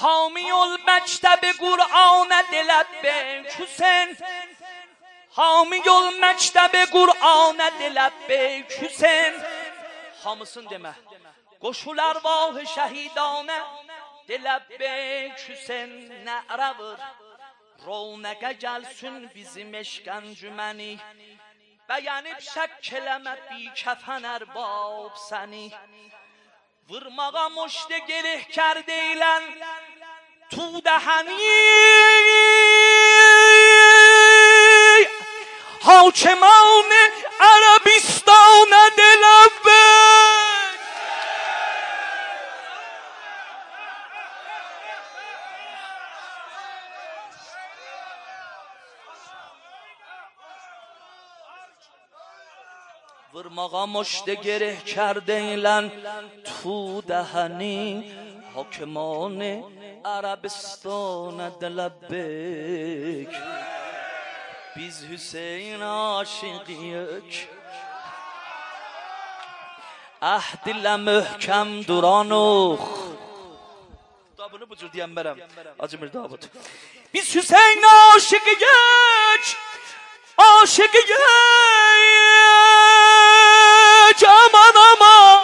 حامی المکتب قرآن دلت به حسین حامی المکتب قرآن دلت به حسین حامısın deme koşular vahı şehidane دلت به حسین نعره vur رونقه gelsin bizim eşkencümeni beğenip şek keleme bi kefen erbab seni səni Vurmağa muşdə gerih kərdəylən Tu dəhəni حاکمان عربستان ورماقا مشت گره کرده ایلن تو دهنی حاکمان عربستان دلبک بیز حسین عاشقیک اهدیل محکم دورانوخ daha bunu bucur diyen berem. Acımır Davut. Biz Hüseyin aşık geç. Aşığıyık Aman aman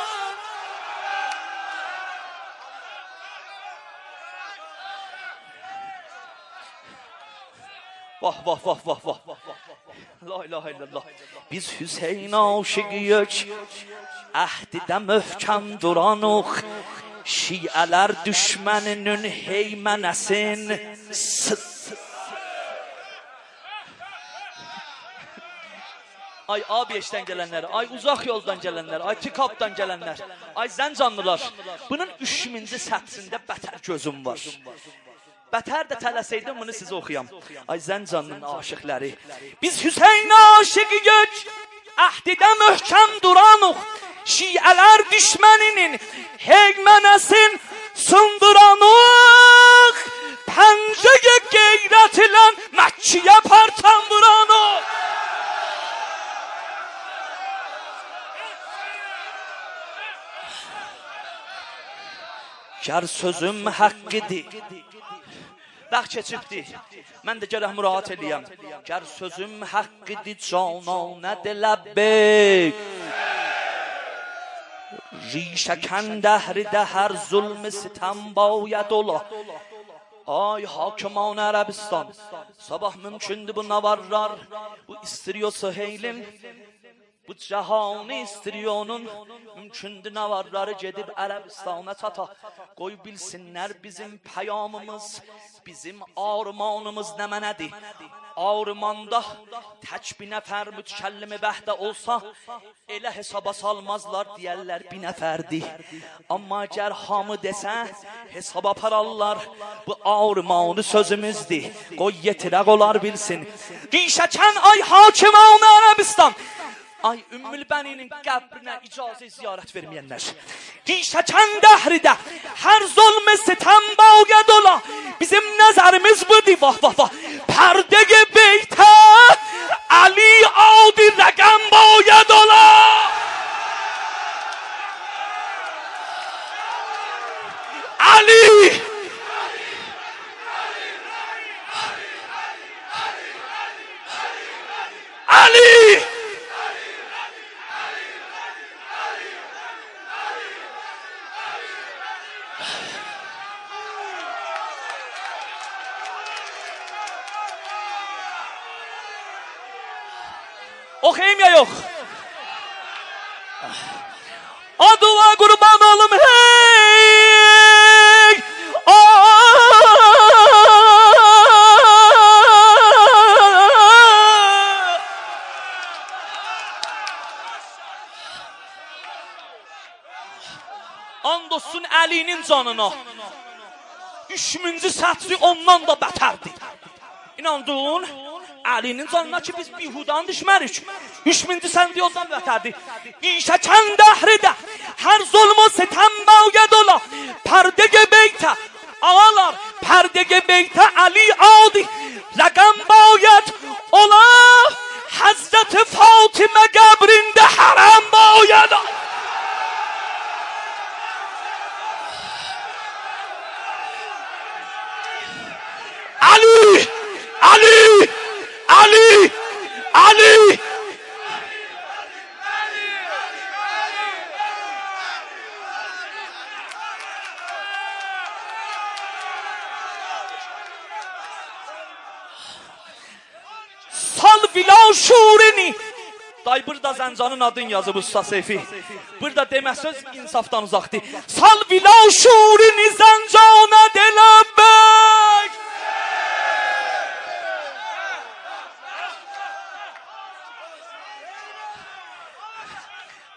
Vah vah vah vah vah. La ilahe illallah. Biz Hüseyin aşığıyıq. Əhdidə möhkəm duranıq. Şiələr düşməninin heymənəsin. Ay AB5'ten gelenler, ay uzak yoldan gelenler, ay tikaptan gelenler, ay zəncanlılar. Bunun 3000-ci sətrində bətər gözüm var. Bətər də tələsəydim bunu sizə oxuyam. Ay Zəncanın aşıqları. Biz Hüseyn aşıqıyıq. Əhdidə möhkəm duranıq. Şiələr düşməninin heymənəsin sındıranıq. Pəncəyə qeyrət ilə Məkkiyə parçam vuranıq. Kar sözüm haqqidir. Vaxt keçibdi. Mən də gələk müraat eləyəm. Kar sözüm haqqidir, cananə də ləbbeyk. Rişəkən dəhridə hər zulm sitem bayad ola. Ay hakiman Arabistan. Sabah mümkündü bu navarlar. Bu istiriyorsa heylin. Bu cahanı istiryonun mümkündü navarları gedib Ərəbistana çata. Qoy bilsinlər bizim peyamımız, bizim armanımız nə mənədir. Armanda tək bir nəfər mütkəllimi bəhdə olsa, elə hesaba salmazlar deyərlər bir nəfərdir. Amma əgər hamı desə, hesaba apararlar. Bu armanı sözümüzdür. Qoy yetirək olar bilsin. Rişəkən ay hakimanı Ərəbistan. Ay Ümmül Bəninin qəbrinə icazə ziyarət verməyənlər. Rişəkən dəhridə hər zulm sitem باید ola. Bizim nəzərimiz budur. Vah vah vah. Pərdə beytə Ali Ya yok. Adıla kurban olum hey. Aa! And olsun Əlinin canına. Üçüncü sətri ondan da bətərdir. İnandın? Ali'nin canına ki biz bihudan hudan düşmürük. Üç mündü vətədi. diye o zaman beterdi. İşe çend ahrede, her zulmü sitem bağlı dola, perde gebeyte, ağalar, perde gebeyte Ali adi, lakam bağlı et, ola, Hazreti Fatime Day burada Zəncanın adın yazıb usta Seyfi. Burada demək söz insafdan uzaqdır. Sal vila şurini Zəncana deləbək.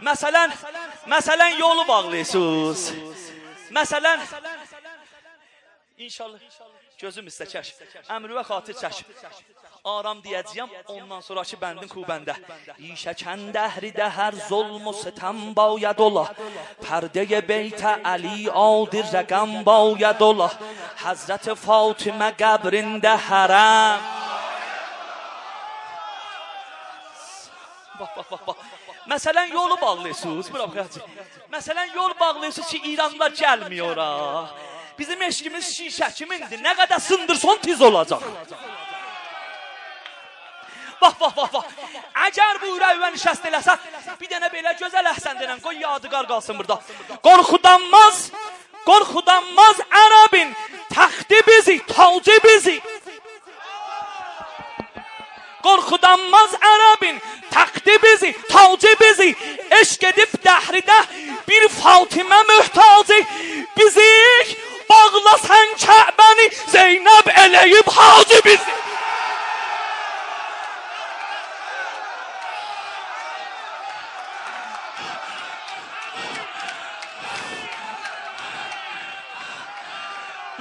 Məsələn, məsələn yolu bağlayırsınız. Məsələn, İnşallah gözüm istə çək. Əmrüvə xatir çək. Aram deyəcəyəm, ondan sonraki bəndin kubəndə. İşəkən dəhridə hər zulmü sətəm bayad ola. Pərdəyə beytə Ali adir rəqəm bayad ola. Həzrət Fatimə qəbrində hərəm. Bax, bax, bax, bax. Məsələn yolu bağlayırsınız, bura baxacaq. Məsələn yol bağlayırsınız ki, İranlılar gəlmir ora. Bizim eşkimiz şişə kimindir? Nə qədər sındırsan tiz olacaq. Bax, bax, bax, bax. Əgər bu ürəyə nişəst eləsə, bir dənə belə gözəl əhsən denən qoy yadigar qalsın burada. Qorxudanmaz, qorxudanmaz ərəbin təxti bizi, tacı bizi. Qorxudanmaz ərəbin təxti bizi, tacı bizi. Eşq edib dəhridə bir Fatimə möhtacı Allah sen Kabe'ni Zeynep eleyip hacı bizi.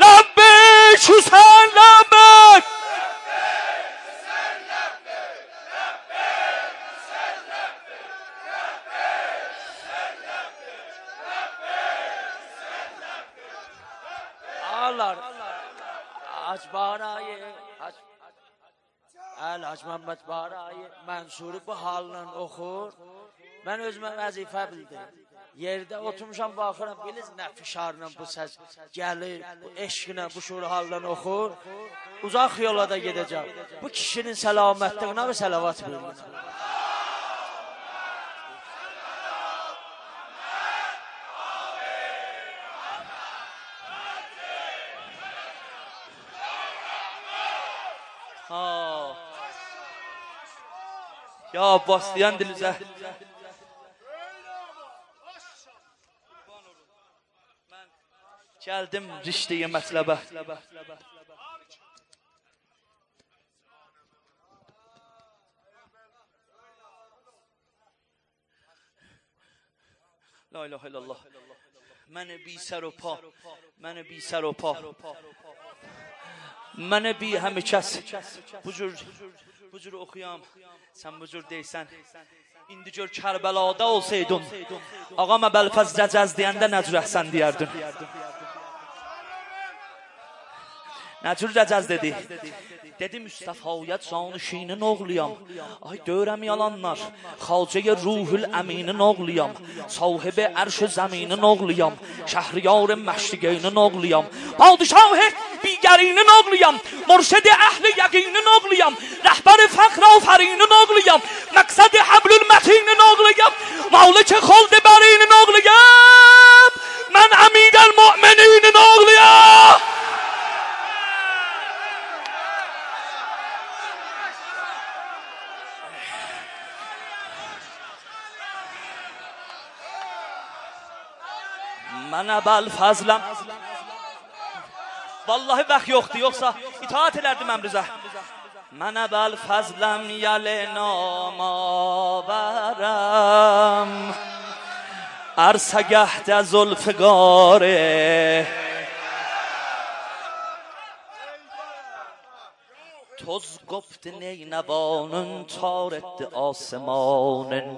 Labbeyk Hüseyin. Ağlar. Hac barayı. Hac Əl Hac Məmməd barayı Mənsuru bu halla oxur. Mən özümə vəzifə bildim. Yerdə oturmuşam baxıram, biliz nə fişarla bu səs gəlir, bu eşqlə, bu şur hallan oxur. Uzaq yola da gedəcəm. Bu kişinin səlamətliyinə və səlavat bilmirəm. یا باستان دل زهر یا با ما شاء الله سبحان الله من گلدیم ریشدیه لا اله الا الله. من بیسر و پا. من بیسر و پا. Mənə bir həmi kəs bu cür bu cür oxuyam. Sən bu cür deysən. İndi gör Kərbəlada olsaydın, ağam Əbəlfəz Rəcəz deyəndə nə cür əhsən deyərdin. Nə cür Rəcəz dedi? Dedi Müstəfayət canişinin oğluyam. Ay dörəm yalanlar. Xalcəyə ruhul əminin oğluyam. Sahibi ərş zəminin oğluyam. Şəhriyar məşriqeynin oğluyam. Padişah بیگرینه ناغلیم مرشد اهل یقینه ناغلیم رهبر فقر آفرینه ناغلیم مقصد حبل المتین ناغلیم مالک خلد برین ناغلیم من امید المؤمنین ناغلیم من ابل فضلم Vallahi vaxt yoxdur, yoxsa itaat elərdim əmrizə. Mən əbəl fəzləm yəli namavərəm. Ərsəgəhdə zulfiqarı. Toz qopdu neynəvanın tar etdi asmanın.